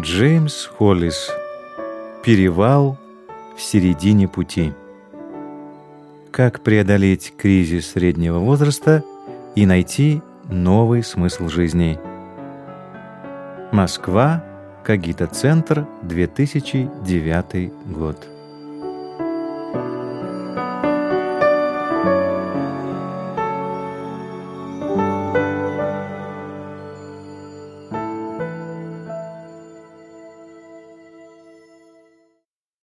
Джеймс Холлис «Перевал в середине пути». Как преодолеть кризис среднего возраста и найти новый смысл жизни. Москва, Кагита-центр, 2009 год.